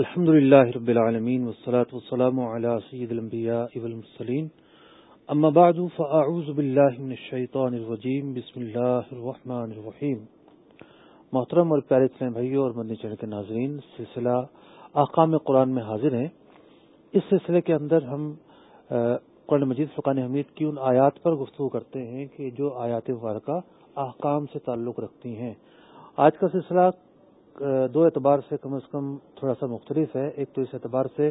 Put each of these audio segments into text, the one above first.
الحمد لله رب العالمين والصلاة والسلام على سيد الأنبياء والمسلين أما بعد، فأعوذ بالله من الشيطان الرجيم. بسم الله الرحمن الرحيم. محترم اور پیارے اسلام بھائیوں اور مدنی چینل کے ناظرین، سلسلہ احکام قرآن میں حاضر ہیں۔ اس سلسلے کے اندر ہم قرآن مجید فقان حمید کی ان آیات پر گفتگو کرتے ہیں کہ جو آیات مبارکہ احکام سے تعلق رکھتی ہیں۔ آج کا سلسلہ دو اعتبار سے کم از کم تھوڑا سا مختلف ہے۔ ایک تو اس اعتبار سے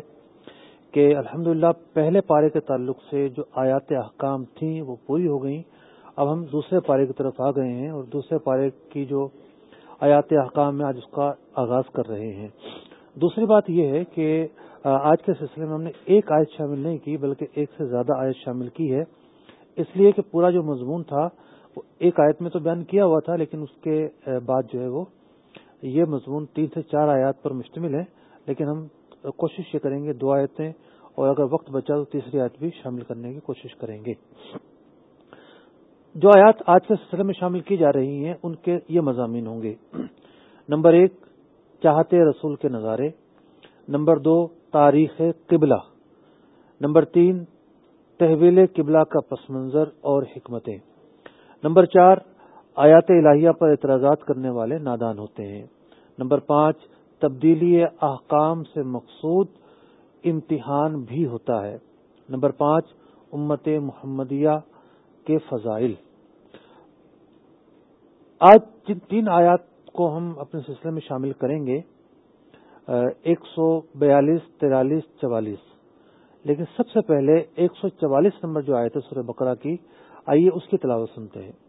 کہ الحمد پہلے پارے کے تعلق سے جو آیات احکام تھیں وہ پوری ہو گئیں۔ اب ہم دوسرے پارے کی طرف آ گئے ہیں اور دوسرے پارے کی جو آیات احکام میں آج اس کا آغاز کر رہے ہیں۔ دوسری بات یہ ہے کہ آج کے سلسلے میں ہم نے ایک آیت شامل نہیں کی، بلکہ ایک سے زیادہ آیت شامل کی ہے۔ اس لیے کہ پورا جو مضمون تھا، وہ ایک آیت میں تو بیان کیا ہوا تھا، لیکن اس کے بعد جو ہے وہ یہ مضمون تین سے چار آیات پر مشتمل ہے، لیکن ہم کوشش یہ کریں گے دو آیتیں اور اگر وقت بچا تو تیسری آیت بھی شامل کرنے کی کوشش کریں گے۔ جو آیات آج کے سلسلے میں شامل کی جا رہی ہیں، ان کے یہ مضامین ہوں گے۔ نمبر ایک، چاہتے رسول کے نظارے۔ نمبر دو، تاریخ قبلہ۔ نمبر تین، تحویل قبلہ کا پس منظر اور حکمتیں۔ نمبر چار آیات الہیہ پر اعتراضات کرنے والے نادان ہوتے ہیں۔ نمبر پانچ، تبدیلی احکام سے مقصود امتحان بھی ہوتا ہے۔ نمبر پانچ، امت محمدیہ کے فضائل۔ آج جن تین آیات کو ہم اپنے سلسلے میں شامل کریں گے ایک سو بیالیس، تیرالیس، چوالیس۔ لیکن سب سے پہلے ایک سو چوالیس نمبر جو آئے تھے سورہ بکرا کی، آئیے اس کی تلاوت سنتے ہیں۔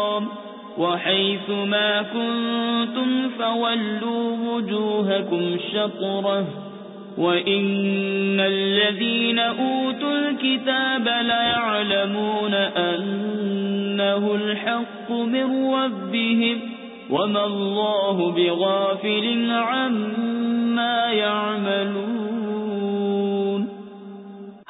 وحيث ما كنتم فولوا وجوهكم شطره وَإِنَّ الَّذِينَ أُوتُوا الْكِتَابَ لَيَعْلَمُونَ أَنَّهُ الْحَقُّ مِنْ رَبِّهِمْ وَمَا اللَّهُ بِغَافِلٍ عَمَّا يَعْمَلُونَ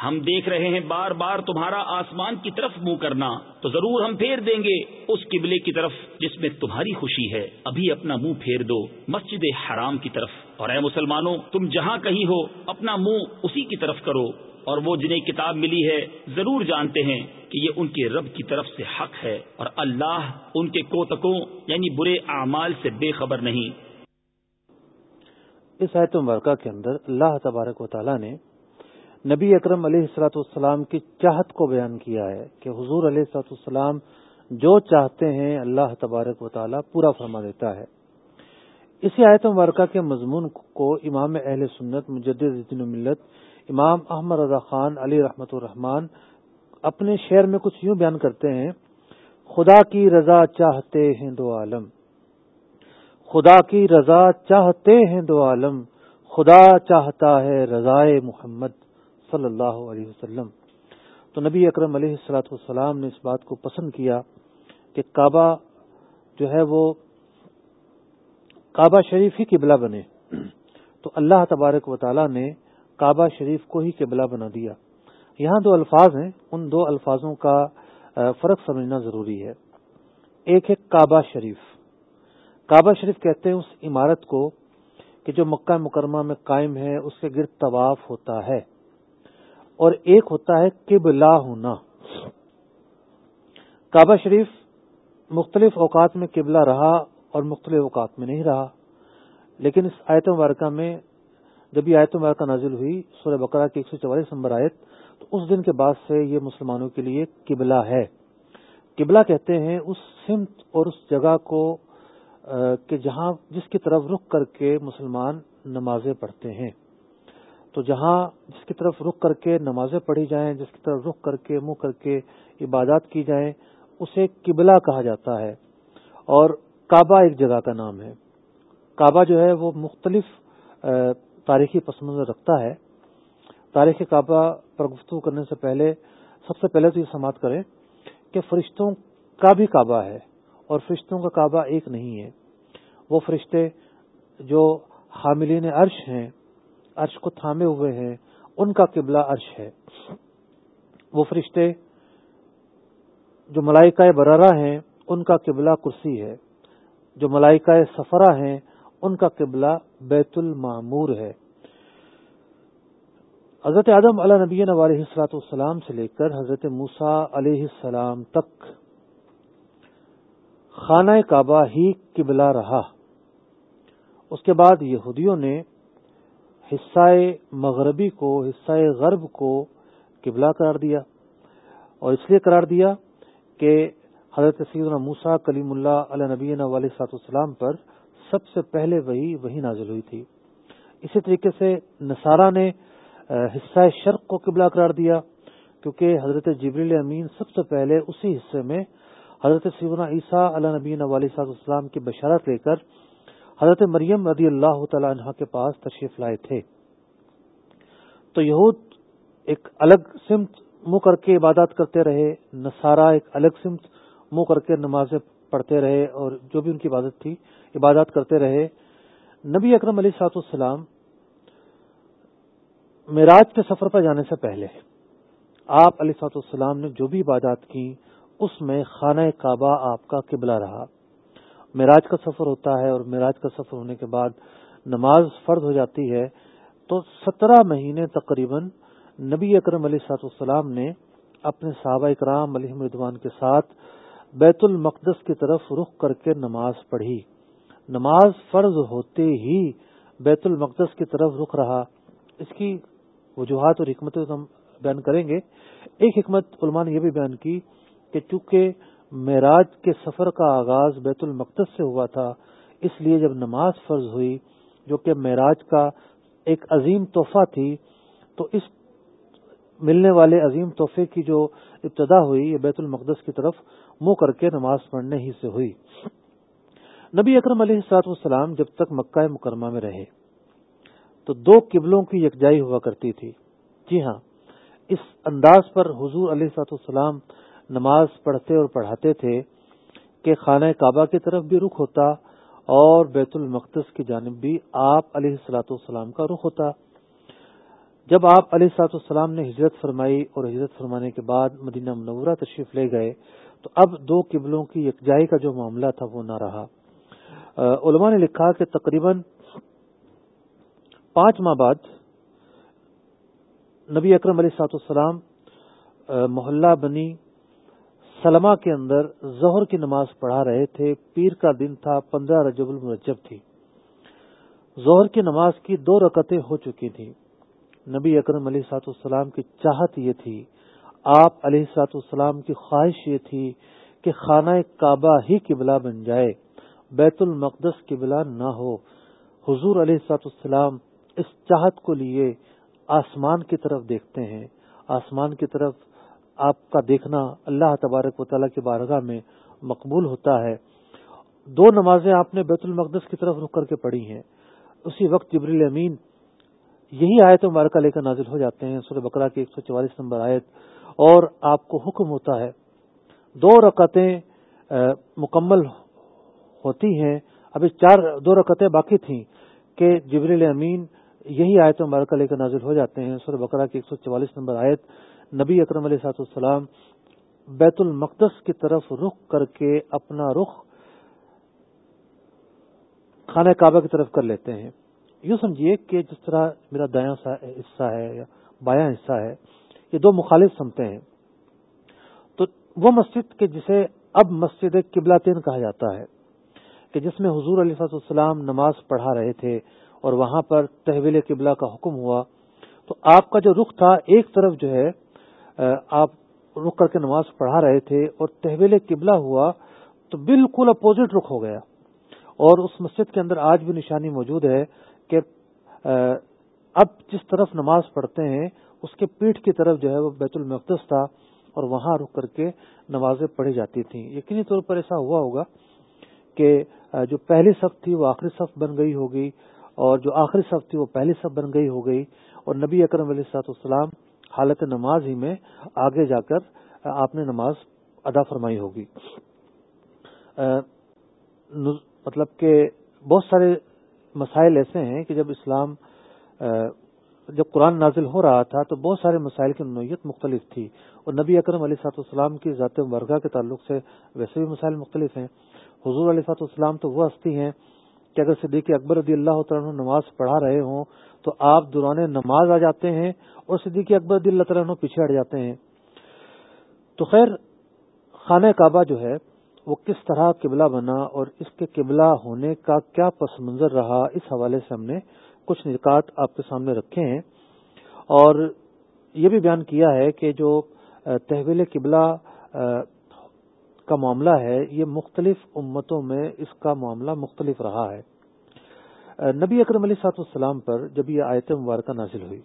ہم دیکھ رہے ہیں بار بار تمہارا آسمان کی طرف منہ کرنا، تو ضرور ہم پھیر دیں گے اس قبلے کی طرف جس میں تمہاری خوشی ہے۔ ابھی اپنا منہ پھیر دو مسجد حرام کی طرف۔ اور اے مسلمانوں، تم جہاں کہیں ہو، اپنا منہ اسی کی طرف کرو۔ اور وہ جنہیں کتاب ملی ہے، ضرور جانتے ہیں کہ یہ ان کے رب کی طرف سے حق ہے۔ اور اللہ ان کے کوتکوں یعنی برے اعمال سے بے خبر نہیں۔ اس آیت مبارکہ کے اندر اللہ تبارک و تعالیٰ نے نبی اکرم علیہ السلاۃ والسلام کی چاہت کو بیان کیا ہے کہ حضور علیہ السلاۃ والسلام جو چاہتے ہیں اللہ تبارک و تعالیٰ پورا فرما دیتا ہے۔ اسی آیت مبارکہ کے مضمون کو امام اہل سنت مجد ملت امام احمد رضا خان، علی رحمت الرحمان اپنے شعر میں کچھ یوں بیان کرتے ہیں، خدا کی رضا چاہتے ہیں دو عالم، خدا کی رضا چاہتے ہیں دو عالم، خدا چاہتا ہے رضائے محمد۔ صلی اللہ علیہ وسلم۔ تو نبی اکرم علیہ السلاۃ والسلام نے اس بات کو پسند کیا کہ کعبہ جو ہے وہ کعبہ شریف ہی قبلہ بنے۔ تو اللہ تبارک و تعالی نے کعبہ شریف کو ہی قبلہ بنا دیا۔ یہاں دو الفاظ ہیں، ان دو الفاظوں کا فرق سمجھنا ضروری ہے۔ ایک ہے کعبہ شریف۔ کعبہ شریف کہتے ہیں اس عمارت کو کہ جو مکہ مکرمہ میں قائم ہے، اس کے گرد طواف ہوتا ہے۔ اور ایک ہوتا ہے قبلہ ہونا کعبہ شریف مختلف اوقات میں قبلہ رہا اور مختلف اوقات میں نہیں رہا، لیکن اس آیت مبارکہ میں جب یہ آیت مبارکہ نازل ہوئی، سورہ بقرہ کی ایک سو چوالیس نمبر آیت، تو اس دن کے بعد سے یہ مسلمانوں کے لیے قبلہ ہے۔ قبلہ کہتے ہیں اس سمت اور اس جگہ کو کہ جہاں جس کی طرف رخ کر کے مسلمان نمازیں پڑھتے ہیں۔ تو جہاں جس کی طرف رخ کر کے نمازیں پڑھی جائیں، جس کی طرف رخ کر کے، منہ کر کے عبادات کی جائیں، اسے قبلہ کہا جاتا ہے۔ اور کعبہ ایک جگہ کا نام ہے۔ کعبہ جو ہے وہ مختلف تاریخی پس منظر رکھتا ہے۔ تاریخ کعبہ پر گفتگو کرنے سے پہلے، سب سے پہلے تو یہ سماعت کریں کہ فرشتوں کا بھی کعبہ ہے اور فرشتوں کا کعبہ ایک نہیں ہے۔ وہ فرشتے جو حاملین عرش ہیں عرش کو تھامے ہوئے ہیں، ان کا قبلہ عرش ہے۔ وہ فرشتے جو ملائکہ برارہ ہیں، ان کا قبلہ کرسی ہے۔ جو ملائکہ سفرہ ہیں، ان کا قبلہ بیت المعمور ہے۔ حضرت آدم علیہ نبی علیہ السلاۃ السلام سے لے کر حضرت موسا علیہ السلام تک خانہ کعبہ ہی قبلہ رہا۔ اس کے بعد یہودیوں نے حصہ مغربی کو، حصہ غرب کو قبلہ قرار دیا اور اس لیے قرار دیا کہ حضرت سیدنا موسا کلیم اللہ علیہ نبی علیہ سات السلام پر سب سے پہلے وہی وہی نازل ہوئی تھی۔ اسی طریقے سے نصارہ نے حصہ شرق کو قبلہ قرار دیا کیونکہ حضرت جبریل امین سب سے پہلے اسی حصے میں حضرت سیونا عیسیٰ علیہ نبی علیہ صاحب السلام کی بشارت لے کر حضرت مریم رضی اللہ تعالی عنہ کے پاس تشریف لائے تھے۔ تو یہود ایک الگ سمت منہ کر کے عبادات کرتے رہے، نصارہ ایک الگ سمت منہ کر کے نمازیں پڑھتے رہے اور جو بھی ان کی عبادت تھی، عبادات کرتے رہے۔ نبی اکرم علیہ سات السلام معراج کے سفر پر جانے سے پہلے آپ علیہ سات السلام نے جو بھی عبادات کی، اس میں خانہ کعبہ آپ کا قبلہ رہا۔ معراج کا سفر ہوتا ہے اور معراج کا سفر ہونے کے بعد نماز فرض ہو جاتی ہے، تو سترہ مہینے تقریباً نبی اکرم علیہ سات السلام نے اپنے صحابہ اکرام علیہ مردوان کے ساتھ بیت المقدس کی طرف رخ کر کے نماز پڑھی۔ نماز فرض ہوتے ہی بیت المقدس کی طرف رخ رہا۔ اس کی وجوہات اور حکمتیں ہم بیان کریں گے۔ ایک حکمت علماء نے یہ بھی بیان کی کہ چونکہ معراج کے سفر کا آغاز بیت المقدس سے ہوا تھا، اس لیے جب نماز فرض ہوئی، جو کہ معراج کا ایک عظیم تحفہ تھی، تو اس ملنے والے عظیم تحفے کی جو ابتدا ہوئی، یہ بیت المقدس کی طرف منہ کر کے نماز پڑھنے ہی سے ہوئی۔ نبی اکرم علیہ السلاط والسلام جب تک مکہ مکرمہ میں رہے، تو دو قبلوں کی یکجائی ہوا کرتی تھی۔ جی ہاں اس انداز پر حضور علیہ سات والسلام نماز پڑھتے اور پڑھاتے تھے کہ خانہ کعبہ کی طرف بھی رخ ہوتا اور بیت المقدس کی جانب بھی آپ علیہ السلاۃ والسلام کا رخ ہوتا۔ جب آپ علیہ سلاط والسلام نے ہجرت فرمائی اور ہجرت فرمانے کے بعد مدینہ منورہ تشریف لے گئے تو اب دو قبلوں کی یکجائی کا جو معاملہ تھا وہ نہ رہا۔ علماء نے لکھا کہ تقریباً پانچ ماہ بعد نبی اکرم علیہ سات السلام محلہ بنی سلمہ کے اندر ظہر کی نماز پڑھا رہے تھے، پیر کا دن تھا، پندرہ رجب المرجب تھی۔ ظہر کی نماز کی دو رکتیں ہو چکی تھیں۔ نبی اکرم علیہ سات السلام کی چاہت یہ تھی، آپ علیہ سات السلام کی خواہش یہ تھی کہ خانہ کعبہ ہی قبلہ بن جائے، بیت المقدس قبلہ نہ ہو۔ حضور علیہ سات السلام اس چاہت کو لیے آسمان کی طرف دیکھتے ہیں۔ آسمان کی طرف آپ کا دیکھنا اللہ تبارک و تعالیٰ کی بارگاہ میں مقبول ہوتا ہے۔ دو نمازیں آپ نے بیت المقدس کی طرف رک کر کے پڑھی ہیں۔ اسی وقت جبریل امین یہی آیت مبارکہ لے کر نازل ہو جاتے ہیں، سورہ بکرا کی ایک سو چوالیس نمبر آیت، اور آپ کو حکم ہوتا ہے۔ دو رکعتیں مکمل ہوتی ہیں۔ ابھی چار، دو رکعتیں باقی تھیں کہ جبریل امین یہی آیت مبارکہ لے کر نازل ہو جاتے ہیں، سورہ بکرا کی ایک سو چوالیس نمبر آیت۔ نبی اکرم علیہ سات السلام بیت المقدس کی طرف رخ کر کے اپنا رخ خانہ کعبہ کی طرف کر لیتے ہیں۔ یوں سمجھیے کہ جس طرح میرا دایاں حصہ ہے یا بایاں حصہ ہے، یہ دو مخالف سمتے ہیں۔ تو وہ مسجد کے جسے اب مسجد قبلاتین کہا جاتا ہے، کہ جس میں حضور علیہ السلام نماز پڑھا رہے تھے اور وہاں پر تحویل قبلہ کا حکم ہوا، تو آپ کا جو رخ تھا، ایک طرف جو ہے آپ رخ کر کے نماز پڑھا رہے تھے اور تحویل قبلہ ہوا تو بالکل اپوزٹ رخ ہو گیا۔ اور اس مسجد کے اندر آج بھی نشانی موجود ہے کہ اب جس طرف نماز پڑھتے ہیں، اس کے پیٹھ کی طرف جو ہے وہ بیت المقدس تھا اور وہاں رک کر کے نمازیں پڑھی جاتی تھیں۔ یقینی طور پر ایسا ہوا ہوگا کہ جو پہلی صف تھی وہ آخری صف بن گئی ہوگی اور جو آخری صف تھی وہ پہلی صف بن گئی ہو گئی اور نبی اکرم علیہ سات السلام حالت نماز ہی میں آگے جا کر آپ نے نماز ادا فرمائی ہوگی۔ مطلب کہ بہت سارے مسائل ایسے ہیں کہ جب اسلام جب قرآن نازل ہو رہا تھا تو بہت سارے مسائل کی نوعیت مختلف تھی اور نبی اکرم علیہ سات السلام کی ذات ورگاہ کے تعلق سے ویسے بھی مسائل مختلف ہیں۔ حضور علیہ سات السلام تو وہ ہستی ہیں کہ اگر صدیق اکبر رضی اللہ تعالیٰ نماز پڑھا رہے ہوں تو آپ دوران نماز آ جاتے ہیں اور صدیق اکبر رضی اللہ تعالیٰ پیچھے ہٹ جاتے ہیں۔ تو خیر، خانہ کعبہ جو ہے، وہ کس طرح قبلہ بنا اور اس کے قبلہ ہونے کا کیا پس منظر رہا، اس حوالے سے ہم نے کچھ نکات آپ کے سامنے رکھے ہیں۔ اور یہ بھی بیان کیا ہے کہ جو تحویل قبلہ کا معاملہ ہے، یہ مختلف امتوں میں اس کا معاملہ مختلف رہا ہے۔ نبی اکرم علی سات السلام پر جب یہ آیت مبارکہ نازل ہوئی،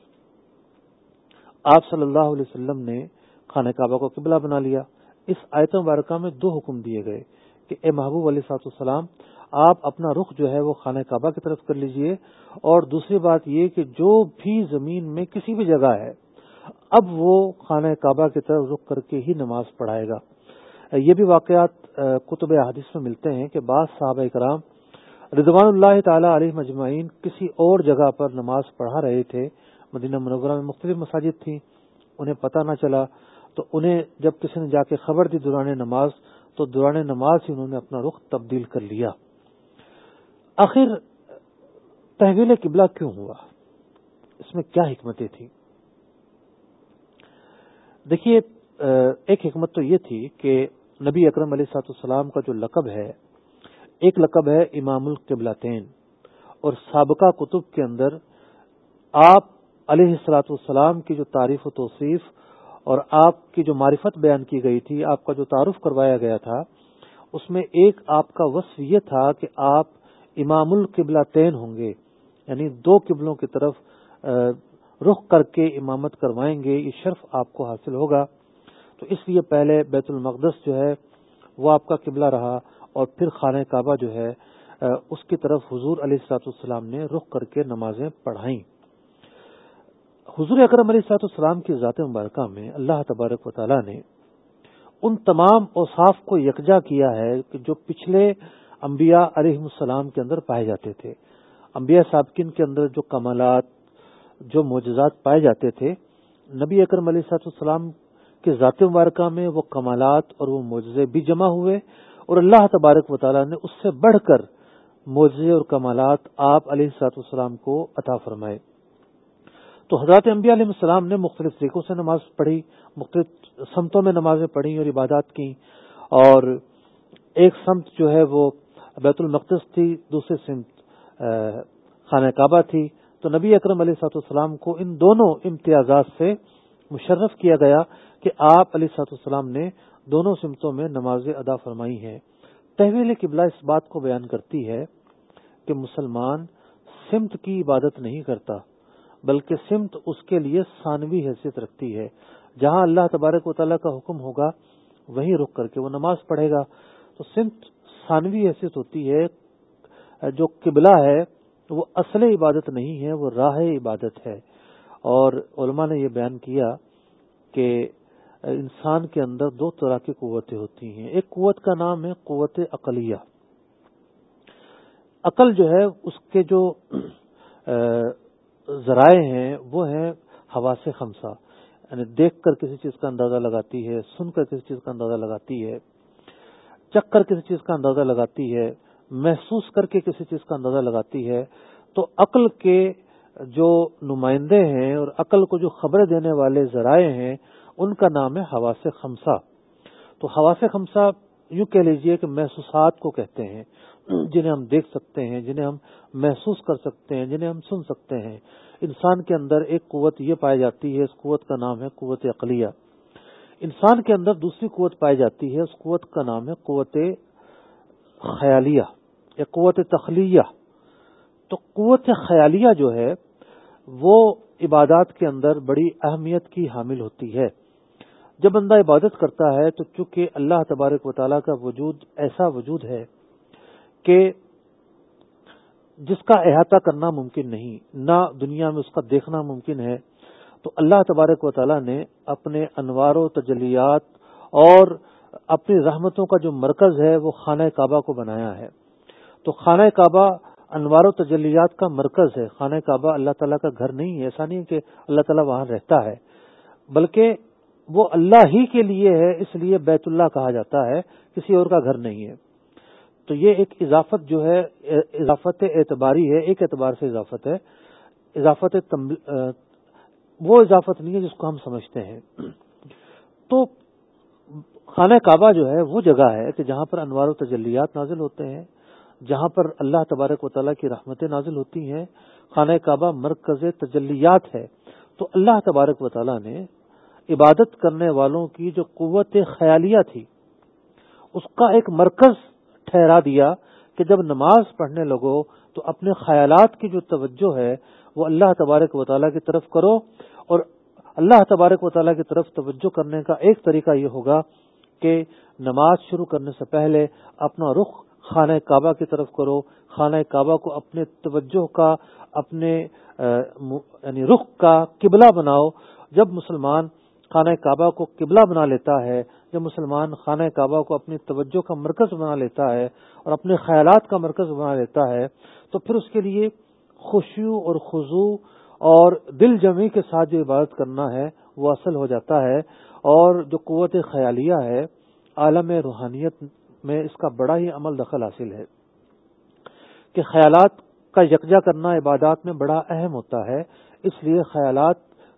آپ صلی اللہ علیہ وسلم نے خانہ کعبہ کو قبلہ بنا لیا۔ اس آیت مبارکہ میں دو حکم دیے گئے کہ اے محبوب علیہ سات السلام آپ اپنا رخ جو ہے وہ خانہ کعبہ کی طرف کر لیجیے۔ اور دوسری بات یہ کہ جو بھی زمین میں کسی بھی جگہ ہے، اب وہ خانہ کعبہ کی طرف رخ کر کے ہی نماز پڑھائے گا۔ یہ بھی واقعات کتب حادث میں ملتے ہیں کہ بعض صحابہ کرام رضوان اللہ تعالی علیہ مجمعین کسی اور جگہ پر نماز پڑھا رہے تھے۔ مدینہ منورہ میں مختلف مساجد تھیں، انہیں پتہ نہ چلا۔ تو انہیں جب کسی نے جا کے خبر دی دوران نماز، تو دوران نماز ہی انہوں نے اپنا رخ تبدیل کر لیا۔ آخر، تحویل قبلہ کیوں ہوا؟ اس میں کیا حکمتیں تھیں؟ دیکھیے ایک حکمت تو یہ تھی کہ نبی اکرم علیہ سات السلام کا جو لقب ہے، ایک لقب ہے امام القبلتین، اور سابقہ کتب کے اندر آپ علیہ السلاۃ السلام کی جو تعریف و توصیف اور آپ کی جو معرفت بیان کی گئی تھی، آپ کا جو تعارف کروایا گیا تھا، اس میں ایک آپ کا وصف یہ تھا کہ آپ امام القبلتین ہوں گے یعنی دو قبلوں کی طرف رخ کر کے امامت کروائیں گے، یہ شرف آپ کو حاصل ہوگا۔ تو اس لیے پہلے بیت المقدس جو ہے وہ آپ کا قبلہ رہا اور پھر خانہ کعبہ جو ہے اس کی طرف حضور علیہ السلاط السلام نے رخ کر کے نمازیں پڑھائیں۔ حضور اکرم علیہ السلاط السلام کی ذات مبارکہ میں اللہ تبارک و تعالی نے ان تمام اوصاف کو یکجا کیا ہے کہ جو پچھلے انبیاء علیہ السلام کے اندر پائے جاتے تھے۔ انبیاء سابقین کے اندر جو کمالات، جو معجزات پائے جاتے تھے، نبی اکرم علیہ صاحب السلام کے ذات مبارکہ میں وہ کمالات اور وہ معجزے بھی جمع ہوئے اور اللہ تبارک و تعالیٰ نے اس سے بڑھ کر معجزے اور کمالات آپ علیہ سات السلام کو عطا فرمائے۔ تو حضرت انبیاء علیہ السلام نے مختلف طریقوں سے نماز پڑھی، مختلف سمتوں میں نمازیں پڑھی اور عبادات کی اور ایک سمت جو ہے وہ بیت المقدس تھی دوسری سمت خانہ کعبہ تھی۔ تو نبی اکرم علیہ سات السلام کو ان دونوں امتیازات سے مشرف کیا گیا۔ کہ آپ علیہ سات السلام نے دونوں سمتوں میں نماز ادا فرمائی ہے تحویل قبلہ اس بات کو بیان کرتی ہے کہ مسلمان سمت کی عبادت نہیں کرتا، بلکہ سمت اس کے لیے ثانوی حیثیت رکھتی ہے۔ جہاں اللہ تبارک و تعالیٰ کا حکم ہوگا، وہیں رک کر کے وہ نماز پڑھے گا۔ تو سمت ثانوی حیثیت ہوتی ہے، جو قبلہ ہے، وہ اصل عبادت نہیں ہے، وہ راہ عبادت ہے۔ اور علماء نے یہ بیان کیا کہ انسان کے اندر دو طرح کی قوتیں ہوتی ہیں۔ ایک قوت کا نام ہے قوت عقلیہ۔ عقل جو ہے، اس کے جو ذرائع ہیں، وہ ہیں ہوا سے خمسہ۔ یعنی دیکھ کر کسی چیز کا اندازہ لگاتی ہے، سن کر کسی چیز کا اندازہ لگاتی ہے چک کر کسی چیز کا اندازہ لگاتی ہے، محسوس کر کے کسی چیز کا اندازہ لگاتی ہے، تو عقل کے جو نمائندے ہیں اور عقل کو جو خبریں دینے والے ذرائع ہیں ان کا نام ہے حواس خمسہ۔ تو حواس خمسہ یوں کہہ لیجیے کہ محسوسات کو کہتے ہیں، جنہیں ہم دیکھ سکتے ہیں، جنہیں ہم محسوس کر سکتے ہیں، جنہیں ہم سن سکتے ہیں۔ انسان کے اندر ایک قوت یہ پائی جاتی ہے، اس قوت کا نام ہے قوت عقلیہ۔ انسان کے اندر دوسری قوت پائی جاتی ہے، اس قوت کا نام ہے قوت خیالیہ یا قوت تخلیہ۔ تو قوت خیالیہ جو ہے، وہ عبادات کے اندر بڑی اہمیت کی حامل ہوتی ہے۔ جب بندہ عبادت کرتا ہے تو چونکہ اللہ تبارک و تعالیٰ کا وجود ایسا وجود ہے کہ جس کا احاطہ کرنا ممکن نہیں، نہ دنیا میں اس کا دیکھنا ممکن ہے، تو اللہ تبارک و تعالیٰ نے اپنے انوار و تجلیات اور اپنی رحمتوں کا جو مرکز ہے وہ خانہ کعبہ کو بنایا ہے۔ تو خانہ کعبہ انوار و تجلیات کا مرکز ہے، خانہ کعبہ اللہ تعالیٰ کا گھر نہیں ہے، ایسا نہیں کہ اللہ تعالیٰ وہاں رہتا ہے، بلکہ وہ اللہ ہی کے لیے ہے، اس لیے بیت اللہ کہا جاتا ہے، کسی اور کا گھر نہیں ہے۔ تو یہ ایک اضافت جو ہے، اضافت اعتباری ہے، ایک اعتبار سے اضافت ہے۔ اضافت وہ اضافت نہیں ہے جس کو ہم سمجھتے ہیں۔ تو خانہ کعبہ جو ہے، وہ جگہ ہے کہ جہاں پر انوار و تجلیات نازل ہوتے ہیں، جہاں پر اللہ تبارک و تعالیٰ کی رحمتیں نازل ہوتی ہیں۔ خانہ کعبہ مرکز تجلیات ہے۔ تو اللہ تبارک و تعالیٰ نے عبادت کرنے والوں کی جو قوت خیالیہ تھی، اس کا ایک مرکز ٹھہرا دیا کہ جب نماز پڑھنے لگو تو اپنے خیالات کی جو توجہ ہے، وہ اللہ تبارک و تعالیٰ کی طرف کرو اور اللہ تبارک و تعالیٰ کی طرف توجہ کرنے کا ایک طریقہ یہ ہوگا کہ نماز شروع کرنے سے پہلے اپنا رخ خانہ کعبہ کی طرف کرو۔ خانہ کعبہ کو اپنے توجہ کا، اپنے یعنی رخ کا قبلہ بناؤ۔ جب مسلمان خانہ کعبہ کو قبلہ بنا لیتا ہے جب مسلمان خانہ کعبہ کو اپنی توجہ کا مرکز بنا لیتا ہے اور اپنے خیالات کا مرکز بنا لیتا ہے، تو پھر اس کے لیے خوشیو اور خضو اور دل جمی کے ساتھ جو عبادت کرنا ہے، وہ اصل ہو جاتا ہے۔ اور جو قوت خیالیہ ہے، عالم روحانیت میں اس کا بڑا ہی عمل دخل حاصل ہے۔ کہ خیالات کا یکجا کرنا عبادات میں بڑا اہم ہوتا ہے، اس لیے خیالات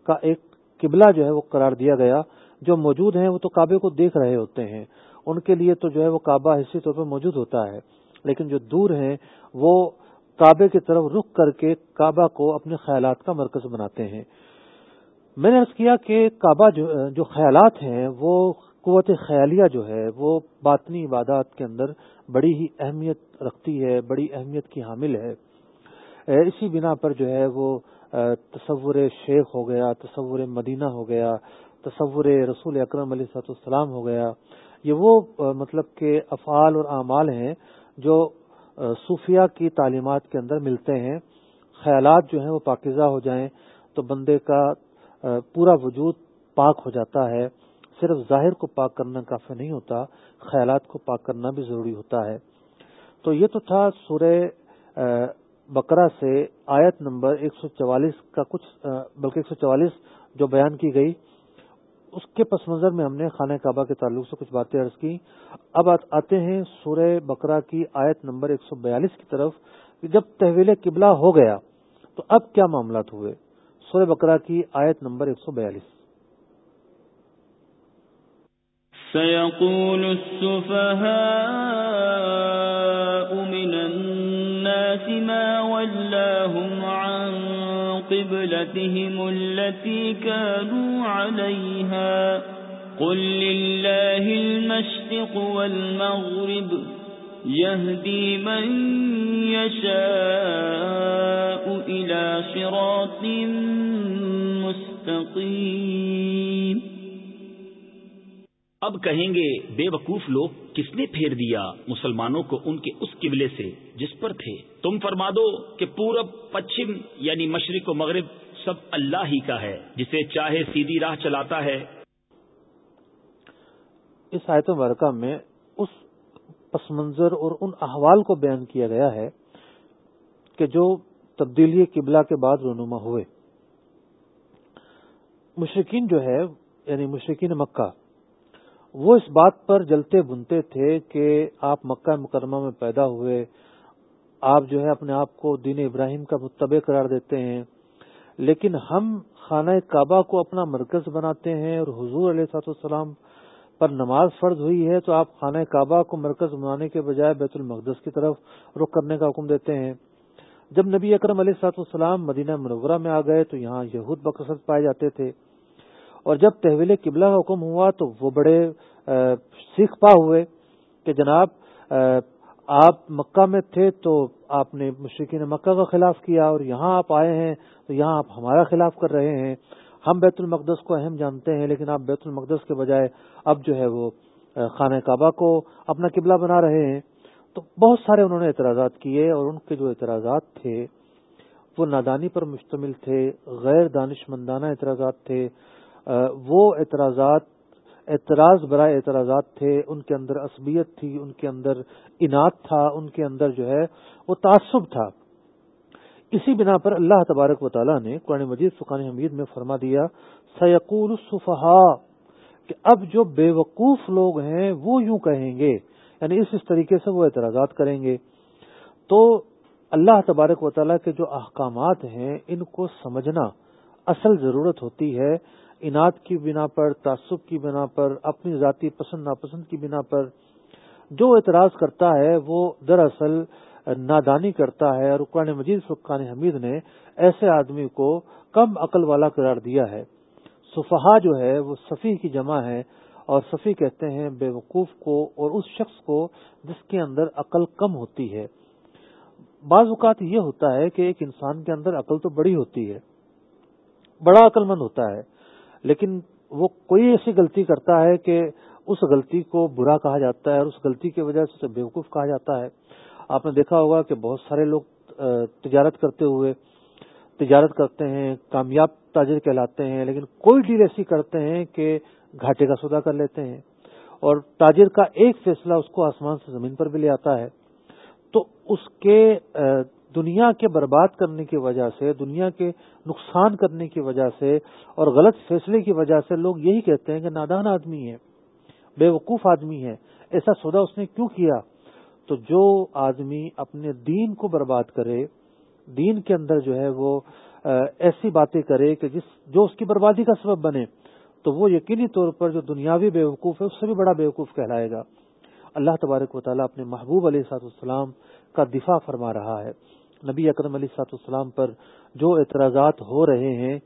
کا ایک قبلہ جو ہے وہ قرار دیا گیا، جو موجود ہیں وہ تو کعبے کو دیکھ رہے ہوتے ہیں۔ ان کے لیے تو جو ہے وہ کعبہ حصے طور پر موجود ہوتا ہے، لیکن جو دور ہیں وہ کعبے کی طرف رخ کر کے کعبہ کو اپنے خیالات کا مرکز بناتے ہیں۔ میں نے عرض کیا کہ کعبہ جو خیالات ہیں وہ قوت خیالیہ جو ہے وہ باطنی عبادات کے اندر بڑی ہی اہمیت رکھتی ہے، بڑی اہمیت کی حامل ہے۔ اسی بنا پر جو ہے وہ تصور شیخ ہو گیا، تصور مدینہ ہو گیا، تصور رسول اکرم علیہ صاحب السلام ہو گیا۔ یہ وہ مطلب کہ افعال اور اعمال ہیں جو صوفیہ کی تعلیمات کے اندر ملتے ہیں۔ خیالات جو ہیں وہ پاکیزہ ہو جائیں تو بندے کا پورا وجود پاک ہو جاتا ہے۔ صرف ظاہر کو پاک کرنا کافی نہیں ہوتا، خیالات کو پاک کرنا بھی ضروری ہوتا ہے۔ تو یہ تو تھا سورہ بکرا سے آیت نمبر ایک سو چوالیس کا کچھ بلکہ ایک سو چوالیس جو بیان کی گئی، اس کے پس منظر میں ہم نے خانہ کعبہ کے تعلق سے کچھ باتیں عرض کی۔ اب آتے ہیں سورہ بکرا کی آیت نمبر ایک سو بیالیس کی طرف۔ جب تحویل قبلہ ہو گیا تو اب کیا معاملات ہوئے؟ سورہ بکرا کی آیت نمبر ایک سو بیالیس۔ سيقول السفهاء من الناس الناس ما ولاهم عن قبلتهم التي كانوا عليها. قل لله المشتق والمغرب، يهدي من يشاء إلى صراط مستقيم. اب کہیں گے بے وقوف لوگ کس نے پھیر دیا مسلمانوں کو ان کے اس قبلے سے جس پر تھے؟ تم فرما دو کہ پورب، پچھم یعنی مشرق و مغرب سب اللہ ہی کا ہے، جسے چاہے سیدھی راہ چلاتا ہے۔ اس آیت مبارکہ میں اس پس منظر اور ان احوال کو بیان کیا گیا ہے کہ جو تبدیلی قبلہ کے بعد رونما ہوئے۔ مشرقین جو ہے یعنی مشرقین مکہ وہ اس بات پر جلتے بنتے تھے کہ آپ مکہ مکرمہ میں پیدا ہوئے، آپ جو ہے اپنے آپ کو دین ابراہیم کا متبع قرار دیتے ہیں، لیکن ہم خانہ کعبہ کو اپنا مرکز بناتے ہیں اور حضور علیہ سات السلام پر نماز فرض ہوئی ہے تو آپ خانہ کعبہ کو مرکز بنانے کے بجائے بیت المقدس کی طرف رخ کرنے کا حکم دیتے ہیں۔ جب نبی اکرم علیہ سات السلام مدینہ منورہ میں آ گئے تو یہاں یہود بکثرت پائے جاتے تھے۔ اور جب تحویل قبلہ کا حکم ہوا تو وہ بڑے سیکھ پا ہوئے کہ جناب آپ مکہ میں تھے تو آپ نے مشرقین مکہ کا خلاف کیا اور یہاں آپ آئے ہیں تو یہاں آپ ہمارا خلاف کر رہے ہیں۔ ہم بیت المقدس کو اہم جانتے ہیں لیکن آپ بیت المقدس کے بجائے اب جو ہے وہ خانہ کعبہ کو اپنا قبلہ بنا رہے ہیں۔ تو بہت سارے انہوں نے اعتراضات کیے اور ان کے جو اعتراضات تھے وہ نادانی پر مشتمل تھے، غیر دانش مندانہ اعتراضات تھے۔ وہ اعتراضات، اعتراض برائے اعتراضات تھے، ان کے اندر عصبیت تھی، ان کے اندر انعت تھا، ان کے اندر جو ہے وہ تعصب تھا۔ اسی بنا پر اللہ تبارک و تعالیٰ نے قرآن مجید، فقان حمید میں فرما دیا سیقول الصفحا کہ اب جو بے وقوف لوگ ہیں وہ یوں کہیں گے یعنی اس اس طریقے سے وہ اعتراضات کریں گے۔ تو اللہ تبارک و تعالیٰ کے جو احکامات ہیں، ان کو سمجھنا اصل ضرورت ہوتی ہے۔ انعد کی بنا پر، تعصب کی بنا پر، اپنی ذاتی پسند، ناپسند کی بنا پر جو اعتراض کرتا ہے وہ دراصل نادانی کرتا ہے اور قرآن مجید فقان حمید نے ایسے آدمی کو کم عقل والا قرار دیا ہے۔ صفحا جو ہے وہ صفی کی جمع ہے اور صفی کہتے ہیں بے وقوف کو اور اس شخص کو جس کے اندر عقل کم ہوتی ہے۔ بعض اوقات یہ ہوتا ہے کہ ایک انسان کے اندر عقل تو بڑی ہوتی ہے، بڑا عقل مند ہوتا ہے لیکن وہ کوئی ایسی غلطی کرتا ہے کہ اس غلطی کو برا کہا جاتا ہے اور اس غلطی کی وجہ سے اسے بیوقوف کہا جاتا ہے۔ آپ نے دیکھا ہوگا کہ بہت سارے لوگ تجارت کرتے ہوئے، تجارت کرتے ہیں، کامیاب تاجر کہلاتے ہیں، لیکن کوئی ڈیل ایسی کرتے ہیں کہ گھاٹے کا سودا کر لیتے ہیں۔ اور تاجر کا ایک فیصلہ اس کو آسمان سے زمین پر بھی لے آتا ہے۔ تو اس کے دنیا کے برباد کرنے کی وجہ سے، دنیا کے نقصان کرنے کی وجہ سے اور غلط فیصلے کی وجہ سے لوگ یہی کہتے ہیں کہ نادان آدمی ہے، بے وقوف آدمی ہے، ایسا سودا اس نے کیوں کیا؟ تو جو آدمی اپنے دین کو برباد کرے، دین کے اندر جو ہے وہ ایسی باتیں کرے کہ جس، جو اس کی بربادی کا سبب بنے، تو وہ یقینی طور پر جو دنیاوی بے وقوف ہے، اس سے بھی بڑا بے وقوف کہلائے گا۔ اللہ تبارک و تعالیٰ اپنے محبوب علیہ سات السلام کا دفاع فرما رہا ہے۔ نبی اکرم علیہ سات السلام پر جو اعتراضات ہو رہے ہیں،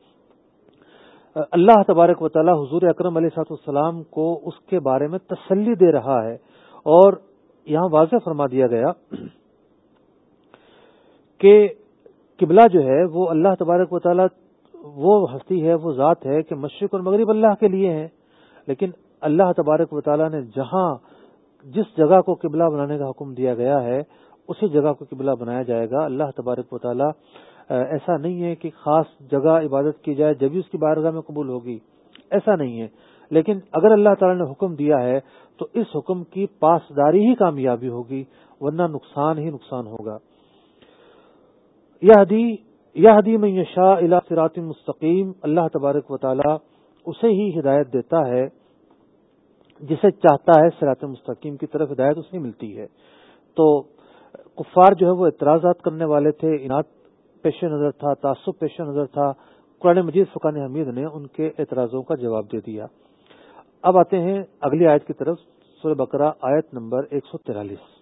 اللہ تبارک و تعالیٰ حضور اکرم علیہ سات السلام کو اس کے بارے میں تسلی دے رہا ہے اور یہاں واضح فرما دیا گیا کہ قبلہ جو ہے وہ اللہ تبارک و تعالیٰ وہ ہستی ہے، وہ ذات ہے کہ مشرق اور مغرب اللہ کے لیے ہے لیکن اللہ تبارک و تعالیٰ نے جہاں جس جگہ کو قبلہ بنانے کا حکم دیا گیا ہے اسی جگہ کو قبلہ بنایا جائے گا۔ اللہ تبارک و تعالیٰ ایسا نہیں ہے کہ خاص جگہ عبادت کی جائے جبھی اس کی بارگاہ میں قبول ہوگی۔ ایسا نہیں ہے۔ لیکن اگر اللہ تعالیٰ نے حکم دیا ہے، تو اس حکم کی پاسداری ہی کامیابی ہوگی، ورنہ نقصان ہی نقصان ہوگا۔ یہ حدی میں یشا سرات مستقیم، اللہ تبارک و تعالی اسے ہی ہدایت دیتا ہے، جسے چاہتا ہے سرات مستقیم کی طرف ہدایت اسے ملتی ہے۔ تو کفار جو ہے وہ اعتراضات کرنے والے تھے، انعت پیش نظر تھا، تعصب پیش نظر تھا، قرآن مجید فقان حمید نے ان کے اعتراضوں کا جواب دے دیا۔ اب آتے ہیں اگلی آیت کی طرف، سورہ بقرہ آیت نمبر ایک سو تیرالیس۔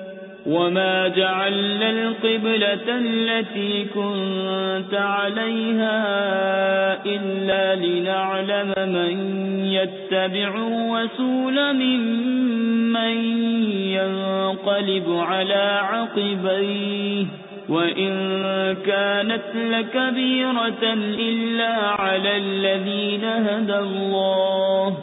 وما جعلنا القبلة التي كنت عليها إلا لنعلم من يتبع وسول ممن ينقلب على عقبيه وإن كانت لكبيرة إلا على الذين هدى الله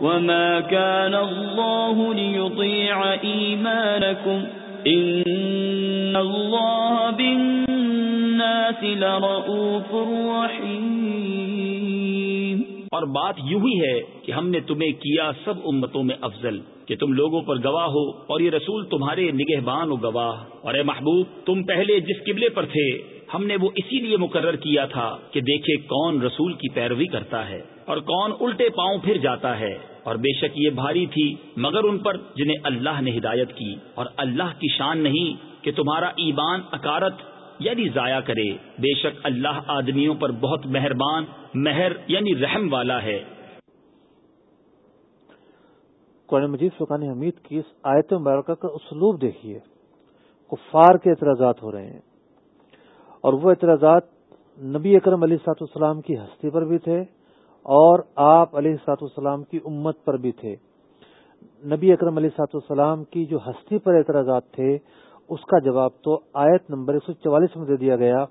وما كان الله ليطيع إيمانكم ان اللہ بالناس لرؤوف رحیم اور بات یوں ہی ہے کہ ہم نے تمہیں کیا سب امتوں میں افضل، کہ تم لوگوں پر گواہ ہو اور یہ رسول تمہارے نگہبان و گواہ۔ اور اے محبوب، تم پہلے جس قبلے پر تھے، ہم نے وہ اسی لیے مقرر کیا تھا کہ دیکھے کون رسول کی پیروی کرتا ہے اور کون الٹے پاؤں پھر جاتا ہے۔ اور بے شک یہ بھاری تھی، مگر ان پر جنہیں اللہ نے ہدایت کی، اور اللہ کی شان نہیں کہ تمہارا ایمان اکارت یعنی ضائع کرے۔ بے شک اللہ آدمیوں پر بہت مہربان، مہر یعنی رحم والا ہے۔ قرآن مجید فقان حمید کی، اس آیت مبارکہ کا اسلوب دیکھیے۔ کفار کے اعتراضات ہو رہے ہیں۔ اور وہ اعتراضات نبی اکرم علیہ السلام کی ہستی پر بھی تھے اور آپ علیہ سات والسلام کی امت پر بھی تھے۔ نبی اکرم علیہ سات والسلام کی جو ہستی پر اعتراضات تھے، اس کا جواب تو آیت نمبر ایک سو چوالیس میں دے دیا گیا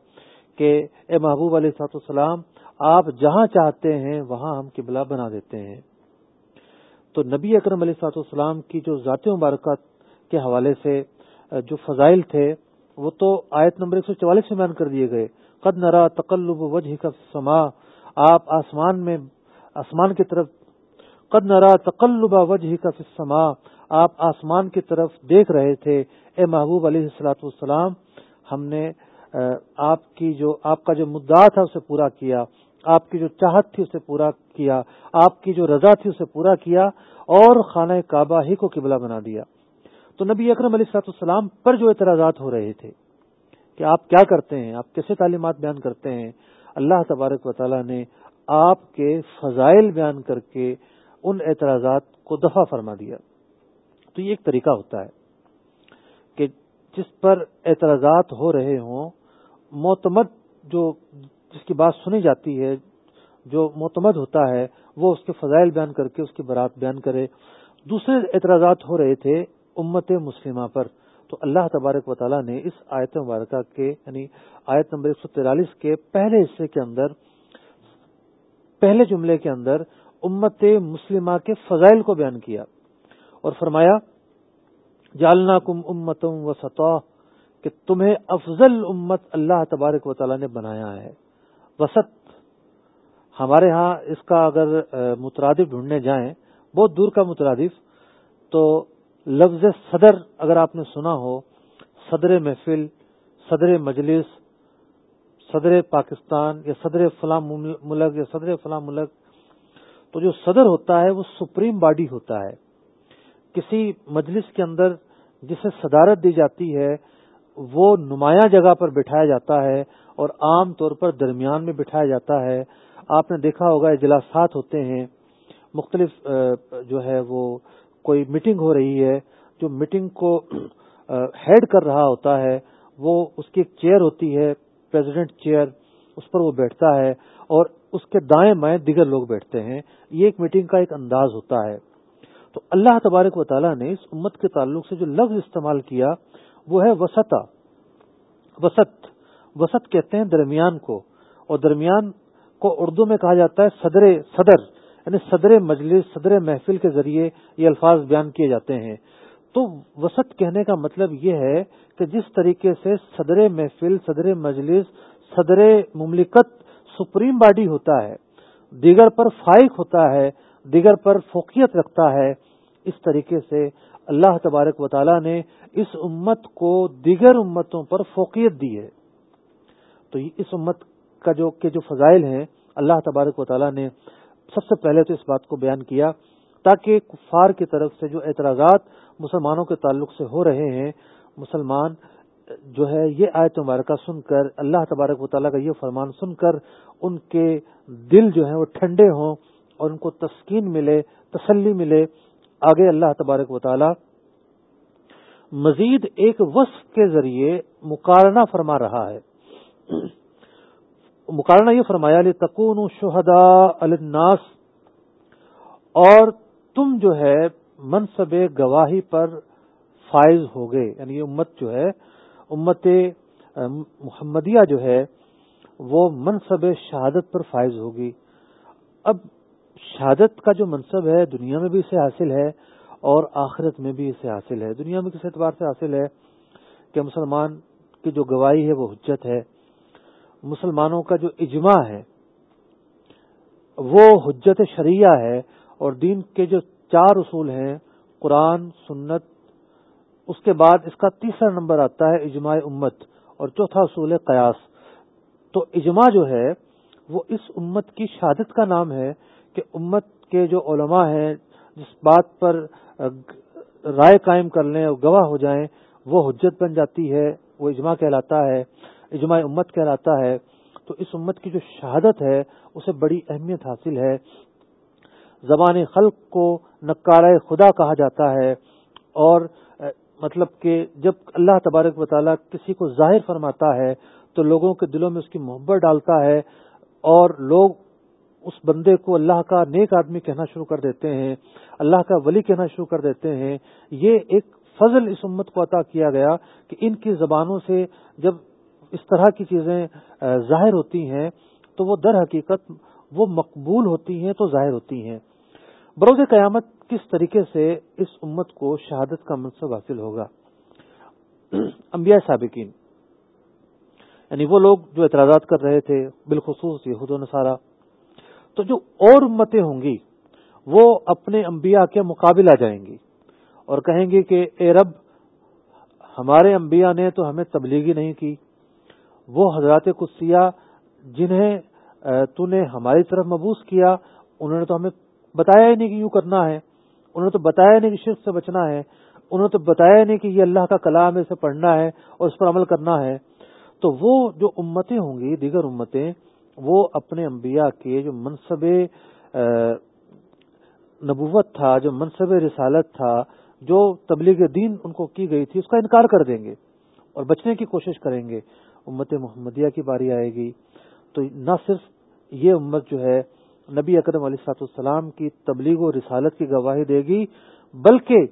کہ اے محبوب علیہ سات والسلام، آپ جہاں چاہتے ہیں، وہاں ہم قبلہ بنا دیتے ہیں۔ تو نبی اکرم علیہ سات والسلام کی جو ذاتی مبارکات کے حوالے سے، جو فضائل تھے، وہ تو آیت نمبر ایک سو چوالیس میں بیان کر دیے گئے۔ قد نرا تقلب وجہ کا سما آپ آسمان میں آسمان کی طرف قد نرا تقلب وجہ کا سما آپ آسمان کی طرف دیکھ رہے تھے۔ اے محبوب علیہ السلاۃ والسلام، ہم نے آپ کی جو آپ کا جو مدعا تھا اسے پورا کیا۔ آپ کی جو چاہت تھی اسے پورا کیا۔ آپ کی جو رضا تھی اسے پورا کیا اور خانہ کعبہ ہی کو قبلہ بنا دیا۔ تو نبی اکرم علیہ السلاط السلام پر جو اعتراضات ہو رہے تھے کہ آپ کیا کرتے ہیں؟ آپ کیسے تعلیمات بیان کرتے ہیں؟ اللہ تبارک و تعالیٰ نے آپ کے فضائل بیان کر کے ان اعتراضات کو دفع فرما دیا۔ تو یہ ایک طریقہ ہوتا ہے کہ جس پر اعتراضات ہو رہے ہوں، معتمد جو جس کی بات سنی جاتی ہے، جو معتمد ہوتا ہے، وہ اس کے فضائل بیان کر کے اس کی برات بیان کرے۔ دوسرے اعتراضات ہو رہے تھے امت مسلمہ پر۔ تو اللہ تبارک و تعالیٰ نے اس آیت مبارکہ کے یعنی آیت نمبر ایک سو تیرالیس کے پہلے حصے کے اندر، پہلے جملے کے اندر امت مسلمہ کے فضائل کو بیان کیا اور فرمایا جالنا کم امتم و سطح کہ تمہیں افضل امت اللہ تبارک و تعالیٰ نے بنایا ہے۔ وسط، ہمارے ہاں اس کا اگر مترادف ڈھونڈنے جائیں، بہت دور کا مترادف، تو لفظ صدر اگر آپ نے سنا ہو، صدر محفل، صدر مجلس، صدر پاکستان یا صدر فلاں ملک یا صدر فلاں ملک، تو جو صدر ہوتا ہے وہ سپریم باڈی ہوتا ہے۔ کسی مجلس کے اندر جسے صدارت دی جاتی ہے، وہ نمایاں جگہ پر بٹھایا جاتا ہے اور عام طور پر درمیان میں بٹھایا جاتا ہے۔ آپ نے دیکھا ہوگا اجلاسات ہوتے ہیں، مختلف جو ہے وہ کوئی میٹنگ ہو رہی ہے، جو میٹنگ کو ہیڈ کر رہا ہوتا ہے، وہ اس کی ایک چیئر ہوتی ہے پریزیڈنٹ چیئر اس پر وہ بیٹھتا ہے اور اس کے دائیں بائیں دیگر لوگ بیٹھتے ہیں۔ یہ ایک میٹنگ کا ایک انداز ہوتا ہے۔ تو اللہ تبارک و تعالیٰ نے اس امت کے تعلق سے جو لفظ استعمال کیا، وہ ہے وسطا وسط وسط کہتے ہیں درمیان کو، اور درمیان کو اردو میں کہا جاتا ہے صدر صدر۔ یعنی صدر مجلس، صدر محفل کے ذریعے یہ الفاظ بیان کیے جاتے ہیں۔ تو وسط کہنے کا مطلب یہ ہے کہ جس طریقے سے صدر محفل، صدر مجلس، صدر مملکت سپریم باڈی ہوتا ہے، دیگر پر فائق ہوتا ہے، دیگر پر فوقیت رکھتا ہے، اس طریقے سے اللہ تبارک و تعالی نے اس امت کو دیگر امتوں پر فوقیت دی ہے۔ تو اس امت کا جو کہ جو فضائل ہیں، اللہ تبارک و تعالیٰ نے سب سے پہلے تو اس بات کو بیان کیا تاکہ کفار کی طرف سے جو اعتراضات مسلمانوں کے تعلق سے ہو رہے ہیں، مسلمان جو ہے، یہ آیت مبارکہ سن کر، اللہ تبارک و تعالیٰ کا یہ فرمان سن کر ان کے دل جو ہیں وہ ٹھنڈے ہوں اور ان کو تسکین ملے، تسلی ملے۔ آگے اللہ تبارک و تعالیٰ مزید ایک وصف کے ذریعے مقارنہ فرما رہا ہے۔ مقارنہ یہ فرمایا علی تکون شہدا الناس اور تم جو ہے منصب گواہی پر فائز ہو گئے یعنی یہ امت جو ہے، امت محمدیہ جو ہے، وہ منصب شہادت پر فائز ہوگی۔ اب شہادت کا جو منصب ہے، دنیا میں بھی اسے حاصل ہے، اور آخرت میں بھی اسے حاصل ہے۔ دنیا میں کس اعتبار سے حاصل ہے؟ کہ مسلمان کی جو گواہی ہے، وہ حجت ہے۔ مسلمانوں کا جو اجماع ہے، وہ حجت شریعہ ہے اور دین کے جو چار اصول ہیں، قرآن، سنت، اس کے بعد اس کا تیسرا نمبر آتا ہے اجماع امت اور چوتھا اصول ہے قیاس۔ تو اجماع جو ہے، وہ اس امت کی شہادت کا نام ہے کہ امت کے جو علماء ہیں، جس بات پر رائے قائم کر لیں اور گواہ ہو جائیں، وہ حجت بن جاتی ہے، وہ اجماع کہلاتا ہے۔ اجماع امت کہلاتا ہے، تو اس امت کی جو شہادت ہے، اسے بڑی اہمیت حاصل ہے۔ زبان خلق کو نکارہ خدا کہا جاتا ہے اور مطلب کہ جب اللہ تبارک و تعالیٰ کسی کو ظاہر فرماتا ہے، تو لوگوں کے دلوں میں اس کی محبت ڈالتا ہے اور لوگ اس بندے کو اللہ کا نیک آدمی کہنا شروع کر دیتے ہیں، اللہ کا ولی کہنا شروع کر دیتے ہیں۔ یہ ایک فضل اس امت کو عطا کیا گیا کہ ان کی زبانوں سے جب اس طرح کی چیزیں ظاہر ہوتی ہیں تو وہ در حقیقت وہ مقبول ہوتی ہیں تو ظاہر ہوتی ہیں۔ بروز قیامت کس طریقے سے اس امت کو شہادت کا منصب حاصل ہوگا؟ انبیاء سابقین یعنی وہ لوگ جو اعتراضات کر رہے تھے بالخصوص یہود و نصارہ، تو جو اور امتیں ہوں گی، وہ اپنے انبیاء کے مقابل آ جائیں گی اور کہیں گے کہ، اے رب، ہمارے انبیاء نے تو ہمیں تبلیغی نہیں کی وہ حضرات قدسیہ جنہیں تو نے ہماری طرف مبوس کیا، انہوں نے تو ہمیں بتایا ہی نہیں کہ یوں کرنا ہے، انہوں نے تو بتایا نہیں کہ شرک سے بچنا ہے، انہوں نے تو بتایا نہیں کہ یہ اللہ کا کلام اسے پڑھنا ہے اور اس پر عمل کرنا ہے۔ تو وہ جو امتیں ہوں گی، دیگر امتیں، وہ اپنے انبیاء کے جو منصب نبوت تھا، جو منصب رسالت تھا، جو تبلیغ دین ان کو کی گئی تھی، اس کا انکار کر دیں گے اور بچنے کی کوشش کریں گے۔ امت محمدیہ کی باری آئے گی۔ تو نہ صرف یہ امت جو ہے نبی اکرم علیہ سات السلام کی تبلیغ و رسالت کی گواہی دے گی، بلکہ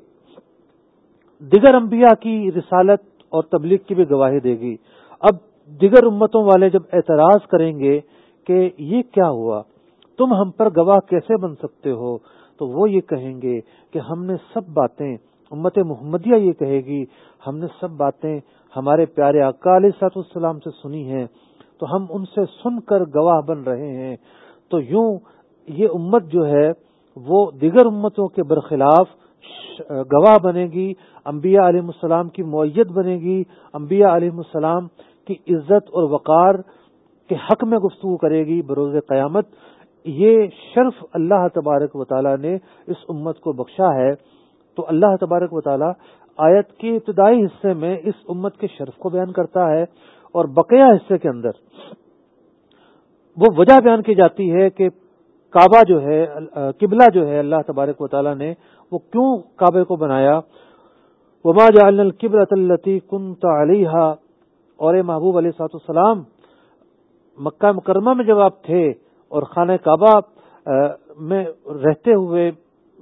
دیگر انبیاء کی رسالت اور تبلیغ کی بھی گواہی دے گی۔ اب دیگر امتوں والے جب اعتراض کریں گے کہ یہ کیا ہوا، تم ہم پر گواہ کیسے بن سکتے ہو؟ تو وہ یہ کہیں گے کہ ہم نے سب باتیں، امت محمدیہ یہ کہے گی، ہم نے سب باتیں ہمارے پیارے علیہ سات السلام سے سنی ہیں، تو ہم ان سے سن کر گواہ بن رہے ہیں۔ تو یوں یہ امت جو ہے، وہ دیگر امتوں کے برخلاف گواہ بنے گی، انبیاء علیہ السلام کی معیت بنے گی، انبیاء علیہ السلام کی عزت اور وقار کے حق میں گفتگو کرے گی بروز قیامت۔ یہ شرف اللہ تبارک و تعالی نے اس امت کو بخشا ہے۔ تو اللہ تبارک و تعالی آیت کے ابتدائی حصے میں اس امت کے شرف کو بیان کرتا ہے اور بقیہ حصے کے اندر وہ وجہ بیان کی جاتی ہے کہ کعبہ جو ہے، قبلہ جو ہے اللہ تبارک و تعالیٰ نے، وہ کیوں کعبے کو بنایا؟ وما جعلنا القبلة التي كنت عليها۔ اور اے محبوب علیہ سات السلام مکہ مکرمہ میں جب آپ تھے اور خانہ کعبہ میں رہتے ہوئے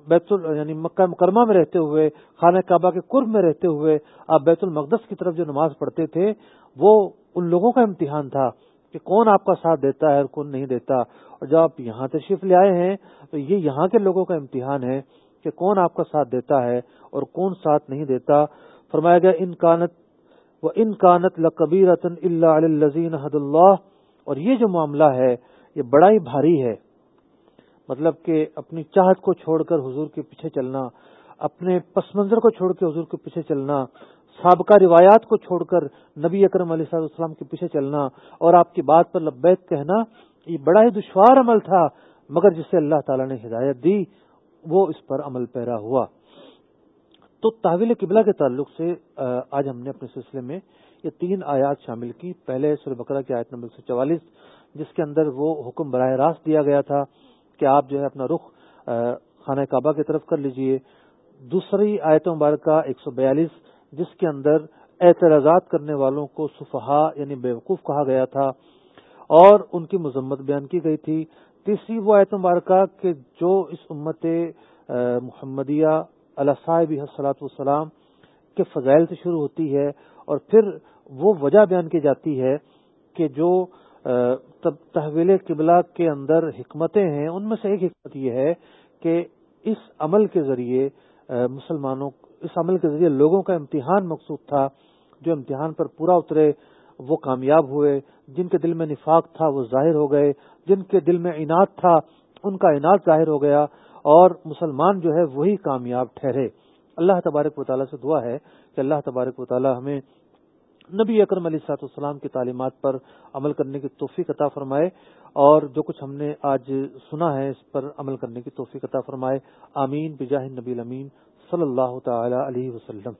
بیت ال یعنی مکہ مکرمہ میں رہتے ہوئے، خانہ کعبہ کے قرب میں رہتے ہوئے آپ بیت المقدس کی طرف جو نماز پڑھتے تھے، وہ ان لوگوں کا امتحان تھا کہ کون آپ کا ساتھ دیتا ہے اور کون نہیں دیتا۔ اور جب آپ یہاں تشریف لے آئے ہیں، تو یہ یہاں کے لوگوں کا امتحان ہے کہ کون آپ کا ساتھ دیتا ہے اور کون ساتھ نہیں دیتا۔ فرمایا گیا، ان کانت و ان کانت لکبیر اللہ علیہ حد اللہ. اور یہ جو معاملہ ہے، یہ بڑا ہی بھاری ہے۔ مطلب کہ اپنی چاہت کو چھوڑ کر حضور کے پیچھے چلنا، اپنے پس منظر کو چھوڑ کے حضور کے پیچھے چلنا، سابقہ روایات کو چھوڑ کر نبی اکرم علیہ صاحب السلام کے پیچھے چلنا اور آپ کی بات پر لبیک کہنا، یہ بڑا ہی دشوار عمل تھا، مگر جسے اللہ تعالی نے ہدایت دی، وہ اس پر عمل پیرا ہوا۔ تو تحویل قبلہ کے تعلق سے آج ہم نے اپنے سلسلے میں یہ تین آیات شامل کی۔ پہلے سر بکرا کی آیت نمبر چوالیس، جس کے اندر وہ حکم براہ راست دیا گیا تھا۔ کہ آپ جو ہے اپنا رخ خانہ کعبہ کی طرف کر لیجیے۔ دوسری آیت مبارکہ ایک سو بیالیس، جس کے اندر اعتراضات کرنے والوں کو صفحا یعنی بیوقوف کہا گیا تھا اور ان کی مذمت بیان کی گئی تھی۔ تیسری وہ آیت مبارکہ کہ جو اس امت محمدیہ علیہ صاحب حسلاط والسلام کے فضائل سے شروع ہوتی ہے اور پھر وہ وجہ بیان کی جاتی ہے کہ جو تحویل قبلہ کے اندر حکمتیں ہیں۔ ان میں سے ایک حکمت یہ ہے کہ اس عمل کے ذریعے مسلمانوں، اس عمل کے ذریعے لوگوں کا امتحان مقصود تھا۔ جو امتحان پر پورا اترے، وہ کامیاب ہوئے۔ جن کے دل میں نفاق تھا، وہ ظاہر ہو گئے۔ جن کے دل میں انعد تھا، ان کا انعد ظاہر ہو گیا۔ اور مسلمان جو ہے، وہی کامیاب ٹھہرے۔ اللہ تبارک و تعالیٰ سے دعا ہے کہ اللہ تبارک و تعالیٰ ہمیں نبی اکرم علی سات السلام کی تعلیمات پر عمل کرنے کی توفیق عطا فرمائے اور جو کچھ ہم نے آج سنا ہے اس پر عمل کرنے کی توفیق عطا فرمائے۔ آمین، بجاہ نبی امین صلی اللہ تعالی علیہ وسلم۔